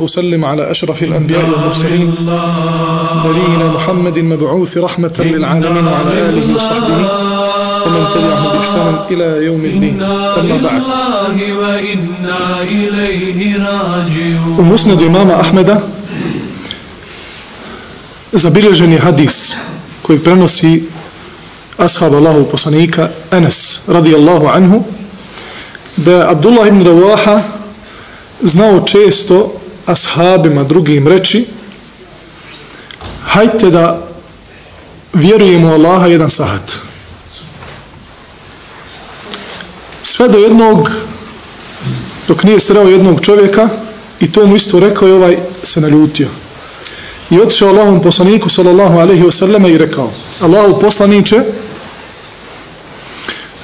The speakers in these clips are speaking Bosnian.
وسلم على أشرف الأنبياء والمرسلين نبينا محمد مبعوث رحمة للعالمين وعلى آله وصحبه ومن تبعهم بإحسان إلى يوم الدين. أما بعد. ومسند إمام أحمد. Je hadis koji prenosi ashab Allahu poslanika Enes radijallahu anhu da je Abdullah ibn Rawaha znao često ashabima drugim reći hajte da vjerujemo Allaha jedan sahat. Sve do jednog dok nije sreo jednog čovjeka i to mu isto rekao i ovaj se naljutio. I otišao Allahom poslaniku sallallahu alaihi wasallam i rekao Allahu poslaniće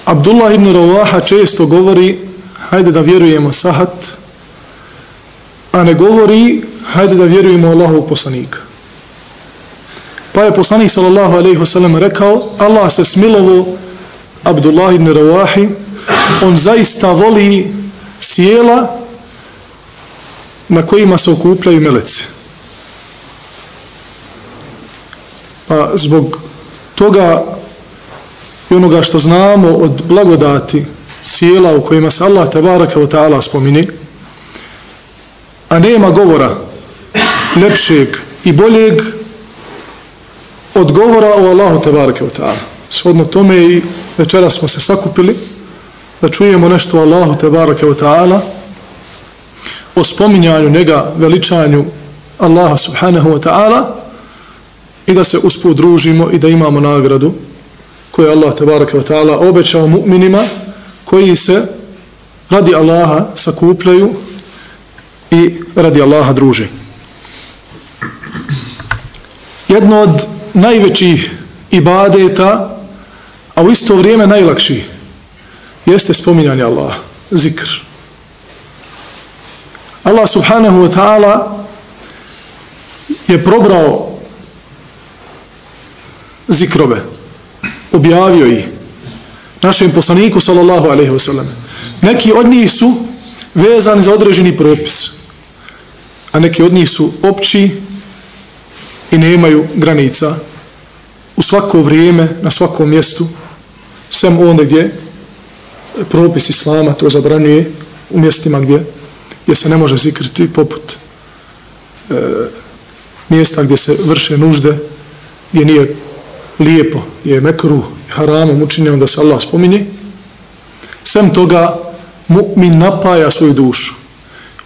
Abdullah ibn Rawaha često govori hajde da vjerujemo sahat a ne govori hajde da vjerujemo Allahu poslanika. Pa je poslanik sallallahu alaihi wasallam rekao Allah se smilovo Abdullah ibn Rawahi on zaista voli sjela na kojima se okupljaju meleci. Pa zbog toga i onoga što znamo od blagodati sjela u kojima se Allah tabaraka wa ta'ala spomini, a nema govora lepšeg i boljeg od govora o Allahu tebareke ve ta'ala. Shodno tome i večera smo se sakupili da čujemo nešto o Allahu tebareke ve ta'ala o spominjanju njega, veličanju Allaha subhanahu wa ta'ala i da se usput družimo i da imamo nagradu koju Allah tabaraka wa ta'ala obećao mu'minima koji se radi Allaha sakupljaju i radi Allaha druže. Jedno od najvećih ibadeta, a u isto vrijeme najlakših, jeste spominjanje Allaha, zikr. Allah subhanahu wa ta'ala je probrao zikrove. Objavio ih našem poslaniku sallallahu alaihi wa sallam. Neki od njih su vezani za određeni propis, a neki od njih su opći i nemaju granica. U svako vrijeme, na svakom mjestu, sem onda gdje propis Islama to zabranjuje u mjestima gdje, gdje se ne može zikriti poput e, mjesta gdje se vrše nužde, gdje nije lijepo je mekru haramom učinjeno da se Allah spominje. Sem toga mu'min napaja svoju dušu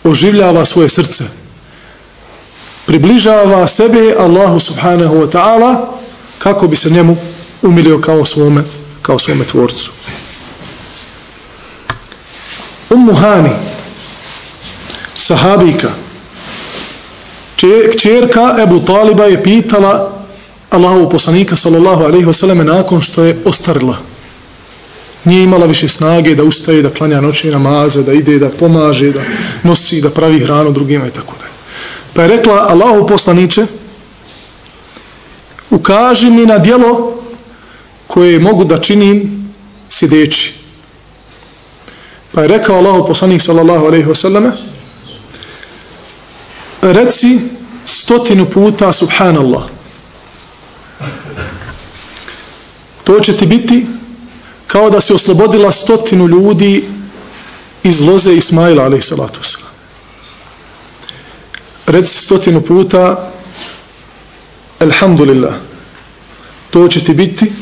oživljava svoje srce približava sebe Allahu subhanahu wa ta'ala kako bi se njemu umilio kao svome kao svome tvorcu Ummu Hani sahabika čerka Ebu Taliba je pitala Allahu poslanika sallallahu alaihi wasallam nakon što je ostarila. Nije imala više snage da ustaje, da klanja noće namaze, da ide, da pomaže, da nosi, da pravi hranu drugima i tako da. Pa je rekla Allahu poslaniće ukaži mi na dijelo koje mogu da činim sjedeći. Pa je rekao Allahu poslanik sallallahu alaihi wasallam reci stotinu puta subhanallah to će ti biti kao da se oslobodila stotinu ljudi iz loze Ismaila, alejhi salatu wasalam. Reci stotinu puta, Alhamdulillah, to će ti biti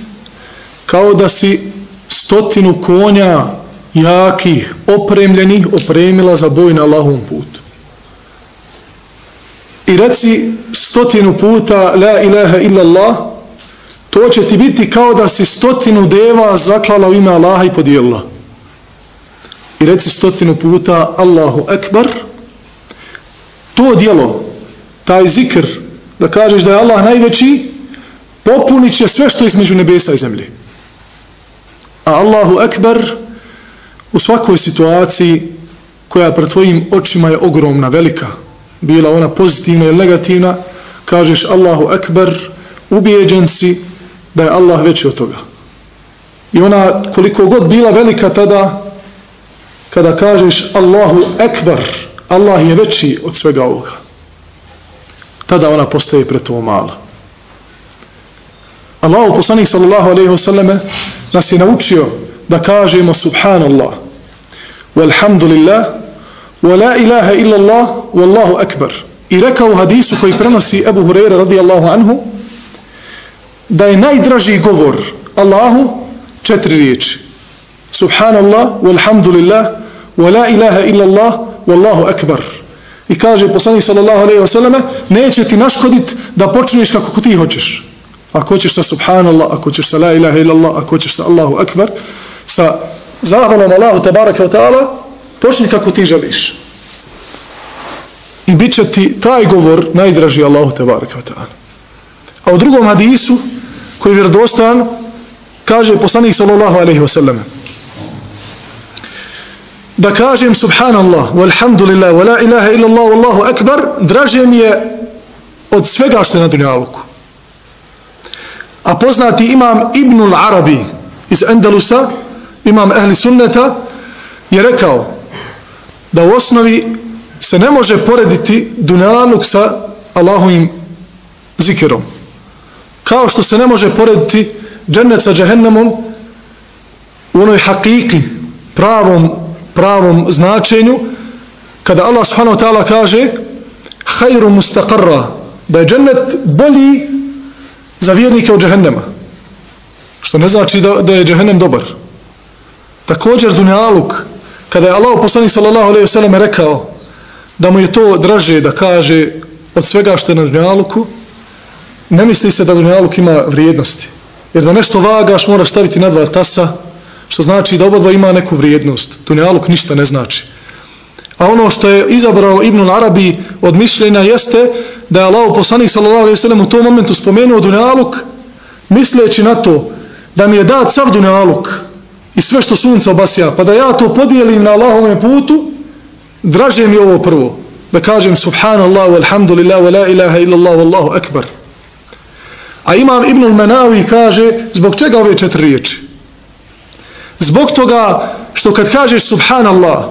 kao da si stotinu konja jakih, opremljenih, opremila za boj na Allahom putu. I reci stotinu puta, la ilaha illa Allah, to će ti biti kao da si stotinu deva zaklala u ime Allaha i podijelila. I reci stotinu puta Allahu Ekbar, to dijelo, taj zikr, da kažeš da je Allah najveći, popunit će sve što je između nebesa i zemlje. A Allahu Ekber u svakoj situaciji koja pred tvojim očima je ogromna, velika, bila ona pozitivna ili negativna, kažeš Allahu Ekber, ubijeđen si da je Allah veći od toga. I ona koliko god bila velika tada, kada kažeš Allahu Ekber, Allah je veći od svega ovoga. Tada ona postaje pretovo mala. Allahu poslanik sallallahu alejhi ve selleme nas je naučio da kažemo subhanallah walhamdulillah wa la ilaha illa Allah wallahu akbar. I rekao u hadisu koji prenosi Abu Hurajra radijallahu anhu da je najdraži govor Allahu četiri riječi. Subhanallah walhamdulillah wa la ilaha illa Allah wallahu akbar. I kaže poslanik sallallahu alejhi ve selleme neće ti naškodit da počneš kako ti hoćeš ako hoćeš sa subhanallah, ako hoćeš sa la ilaha illallah, ako hoćeš sa Allahu akbar, sa zahvalom Allahu tabaraka wa ta'ala, počni kako ti želiš. I bit će ti taj govor najdraži Allahu tabaraka wa ta'ala. A u drugom hadisu, koji je vjerodostan, kaže poslanik sallallahu alaihi ve sallam, da kažem subhanallah, walhamdulillah, wala ilaha illallah, wallahu akbar, draže mi je od svega što je na dunjaluku. A poznati imam Ibnul Arabi iz Endalusa, imam ehli sunneta, je rekao da u osnovi se ne može porediti dunjaluk sa Allahovim zikirom. Kao što se ne može porediti džennet sa džahennemom u onoj hakiki, pravom, pravom značenju, kada Allah subhanahu wa ta'ala kaže hajru mustaqarra, da je džennet bolji za vjernike od džehennema. Što ne znači da, da je džehennem dobar. Također Dunjaluk, kada je Allah poslanik sallallahu alaihi wasallam rekao da mu je to draže da kaže od svega što je na Dunjaluku, ne misli se da Dunjaluk ima vrijednosti. Jer da nešto vagaš moraš staviti na dva tasa, što znači da oba ima neku vrijednost. Dunjaluk ništa ne znači. A ono što je izabrao Ibn Arabi od mišljenja jeste da je Allah poslanik sallallahu alejhi ve sellem u tom momentu spomenuo dunjaluk misleći na to da mi je dat sav dunjaluk i sve što sunce obasja pa da ja to podijelim na Allahovom putu draže mi ovo prvo da kažem subhanallah walhamdulillah wa la ilaha illallah wallahu akbar a imam Ibnul Menavi kaže zbog čega ove četiri riječi zbog toga što kad kažeš subhanallah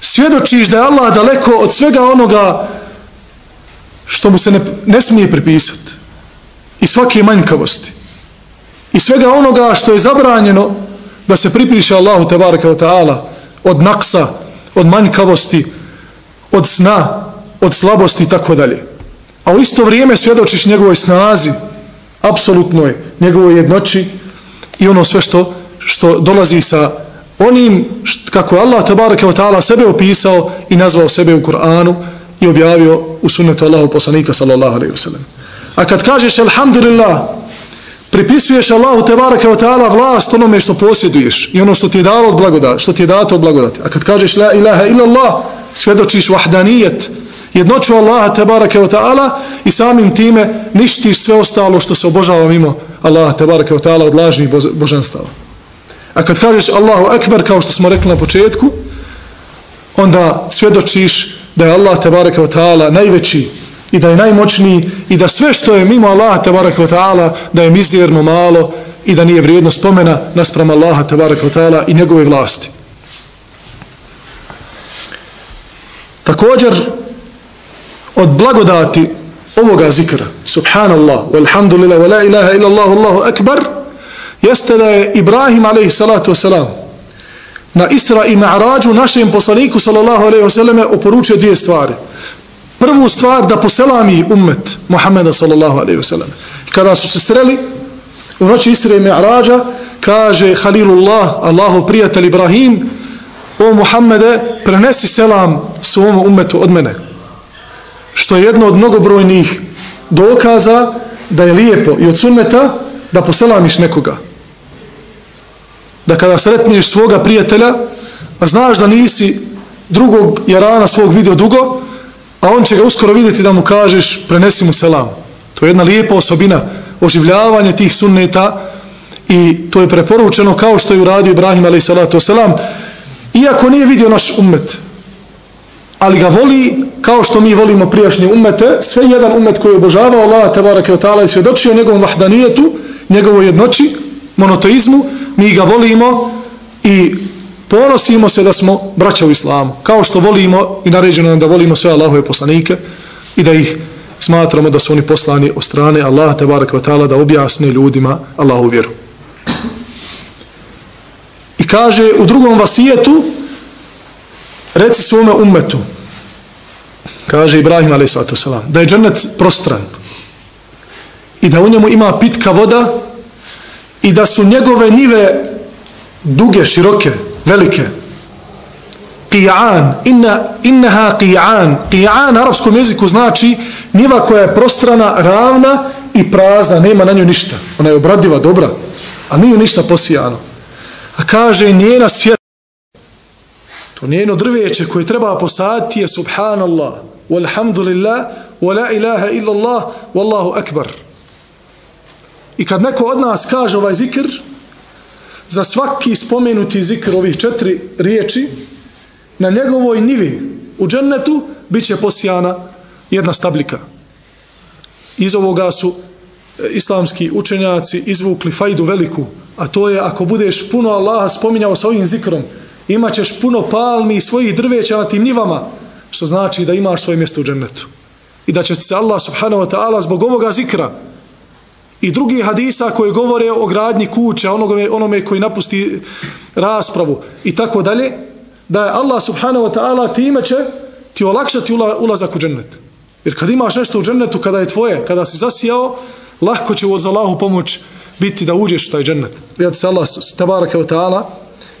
svjedočiš da je Allah daleko od svega onoga što mu se ne, ne smije pripisati i svake manjkavosti i svega onoga što je zabranjeno da se pripiše Allahu tebareke wa ta'ala od naksa, od manjkavosti od sna, od slabosti i tako dalje. A u isto vrijeme svjedočiš njegovoj snazi apsolutnoj, njegovoj jednoći i ono sve što što dolazi sa onim što, kako Allah tabaraka wa ta'ala sebe opisao i nazvao sebe u Kur'anu i objavio u sunnetu Allahu poslanika sallallahu alaihi wasallam. A kad kažeš alhamdulillah, pripisuješ Allahu tebareke wa ta'ala vlast onome što posjeduješ i ono što ti je dalo od blagodati, što ti je dato od blagodati. A kad kažeš la ilaha illa Allah, svjedočiš vahdanijet, jednoću Allaha tebareke wa ta'ala i samim time ništiš sve ostalo što se obožava mimo Allaha tebareke wa ta'ala od lažnih božanstava. A kad kažeš Allahu akbar kao što smo rekli na početku, onda svjedočiš da je Allah tebareke wa ta'ala najveći i da je najmoćniji i da sve što je mimo Allaha tebareke wa ta'ala da je mizerno malo i da nije vrijedno spomena naspram Allaha tebareke wa ta'ala i njegove vlasti. Također od blagodati ovoga zikra subhanallah walhamdulillah wa la ilaha illallah, Allahu akbar jeste da je Ibrahim alaihi salatu wasalam na Isra i Ma'rađu našem poslaniku sallallahu alaihi wasallam oporučio dvije stvari. Prvu stvar da poselami ummet Muhammeda sallallahu alaihi wasallam. Kada su se sreli u noći Isra i Ma'rađa kaže Halilullah, Allahov prijatelj Ibrahim o Muhammede prenesi selam svom ummetu od mene. Što je jedno od mnogobrojnih dokaza da je lijepo i od sunneta da poselamiš nekoga da kada sretniš svoga prijatelja, a znaš da nisi drugog jarana svog vidio dugo, a on će ga uskoro vidjeti da mu kažeš prenesi mu selam. To je jedna lijepa osobina oživljavanje tih sunneta i to je preporučeno kao što je uradio Ibrahim alaih salatu selam iako nije vidio naš ummet ali ga voli kao što mi volimo prijašnje ummete sve jedan ummet koji je obožavao Allah tabaraka wa ta'ala i svjedočio njegovom vahdanijetu njegovoj jednoći, monoteizmu mi ga volimo i ponosimo se da smo braća u islamu, kao što volimo i naređeno nam da volimo sve Allahove poslanike i da ih smatramo da su oni poslani od strane Allaha te barek da objasne ljudima Allahu vjeru. I kaže u drugom vasijetu reci svome ummetu kaže Ibrahim a.s. da je džennet prostran i da u njemu ima pitka voda i da su njegove njive duge, široke, velike. Qi'an, inna, innaha qi'an. Qi'an na arapskom jeziku znači njiva koja je prostrana, ravna i prazna, nema na nju ništa. Ona je obradiva, dobra, a nije ništa posijano. A kaže njena svjetla. to njeno drveće koje treba posaditi je subhanallah, walhamdulillah, wa la ilaha illallah, wallahu akbar. I kad neko od nas kaže ovaj zikr, za svaki spomenuti zikr ovih četiri riječi, na njegovoj nivi u džennetu bit će posijana jedna stablika. Iz ovoga su e, islamski učenjaci izvukli fajdu veliku, a to je ako budeš puno Allaha spominjao sa ovim zikrom, imaćeš puno palmi i svojih drveća na tim nivama, što znači da imaš svoje mjesto u džennetu. I da će se Allah subhanahu wa ta'ala zbog ovoga zikra i drugi hadisa koji govore o gradnji kuća, onome, onome koji napusti raspravu i tako dalje, da je Allah subhanahu wa ta'ala time će ti olakšati ulazak u džennet. Jer kad imaš nešto u džennetu, kada je tvoje, kada si zasijao, lahko će uz Allahu pomoć biti da uđeš u taj džennet. Ja se Allah tabaraka wa ta'ala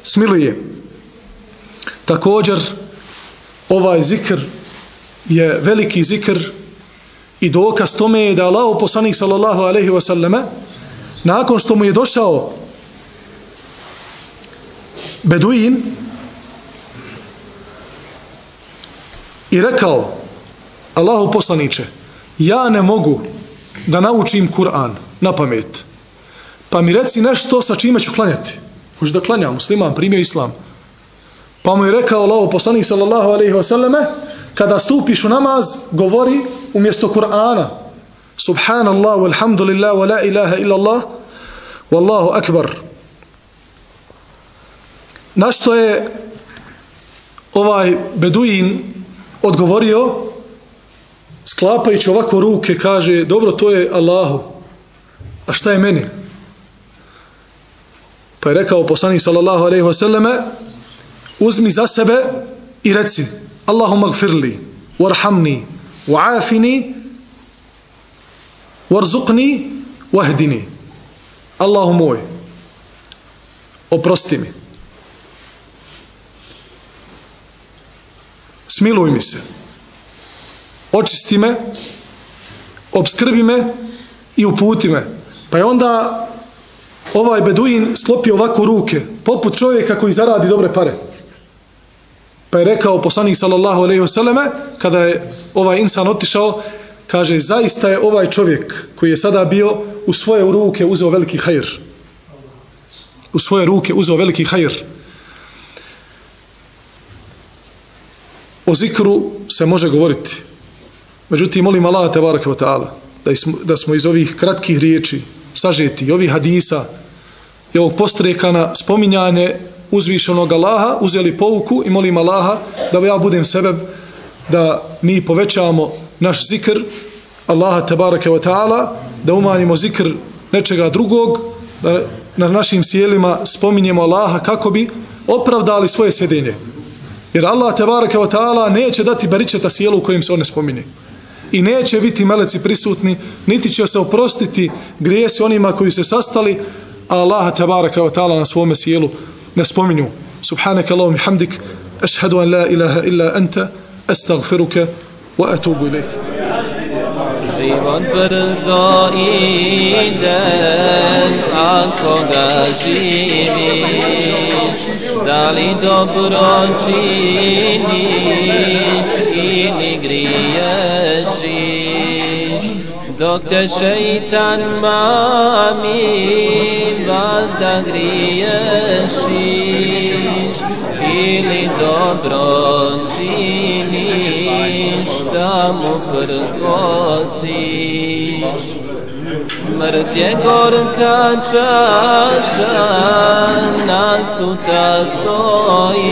smiluje. Također, ovaj zikr je veliki zikr I dokaz tome je da Allah poslanik sallallahu alaihi wasallame nakon što mu je došao Beduin i rekao Allahu poslaniće ja ne mogu da naučim Kur'an na pamet. Pa mi reci nešto sa čime ću klanjati. Hoću da klanjam, musliman, primio islam. Pa mu je rekao Allahu poslanik sallallahu alaihi wasallame kada stupiš u namaz govori umjesto Kur'ana Subhanallah, walhamdulillah, wa la ilaha illallah, wallahu akbar. Na što je ovaj Beduin odgovorio, sklapajući ovako ruke, kaže, dobro, to je Allahu, a šta je meni? Pa je rekao poslanik sallallahu alaihi selleme uzmi za sebe i reci, Allahumma gfirli, warhamni, وعافني وارزقني واهدني الله موي oprosti mi smiluj mi se očisti me obskrbi me i uputi me pa je onda ovaj beduin sklopio ovako ruke poput čovjeka koji zaradi dobre pare Pa je rekao poslanik sallallahu alejhi ve selleme kada je ovaj insan otišao, kaže zaista je ovaj čovjek koji je sada bio u svoje ruke uzeo veliki hajr. U svoje ruke uzeo veliki hajr. O zikru se može govoriti. Međutim, molim Allah te baraka wa ta'ala da, da smo iz ovih kratkih riječi sažeti, ovih hadisa i ovog postrekana spominjanje uzvišenog Allaha, uzeli pouku i molim Allaha da ja budem sebe da mi povećavamo naš zikr Allaha tabaraka wa ta'ala, da umanjimo zikr nečega drugog, da na našim sjelima spominjemo Allaha kako bi opravdali svoje sjedenje. Jer Allah tabaraka wa ta'ala neće dati baričeta sjelu u kojim se one spominje. I neće biti meleci prisutni, niti će se oprostiti grijesi onima koji se sastali, a Allah tabaraka wa ta'ala na svome sjelu ne spominju subhanaka Allahum hamdik ashhadu an la ilaha illa anta astaghfiruka wa atubu ilaik život brzo ide ako ga živiš da li dobro činiš ili griješiš dok te šeitan mami vas da griješiš ili dobro činiš da mu prkosiš. Smrt je gorka čaša, nasuta stoji,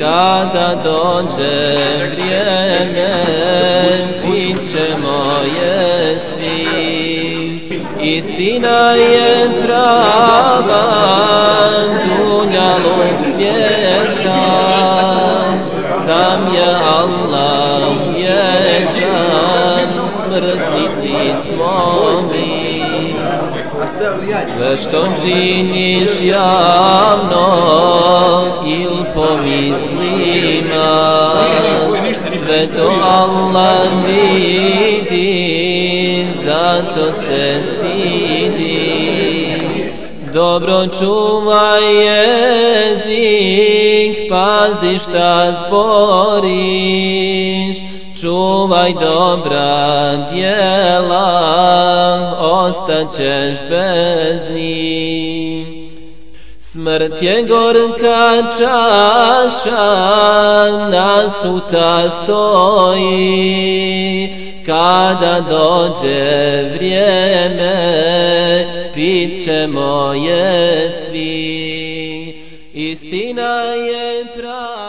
kada dođe vrijeme, bit ćemo je svi. Istina je prava, dunjalog svijeta, Sve što činiš javno il pomislima, sve to Allah vidi, zato se stidi. Dobro čuvaj jezik, pa šta zboriš, čuvaj dobra djela, ostaćeš bez njih. Smrt je gorka čaša, nasuta stoji, kada dođe vrijeme, pit ćemo je svi. Istina je prava.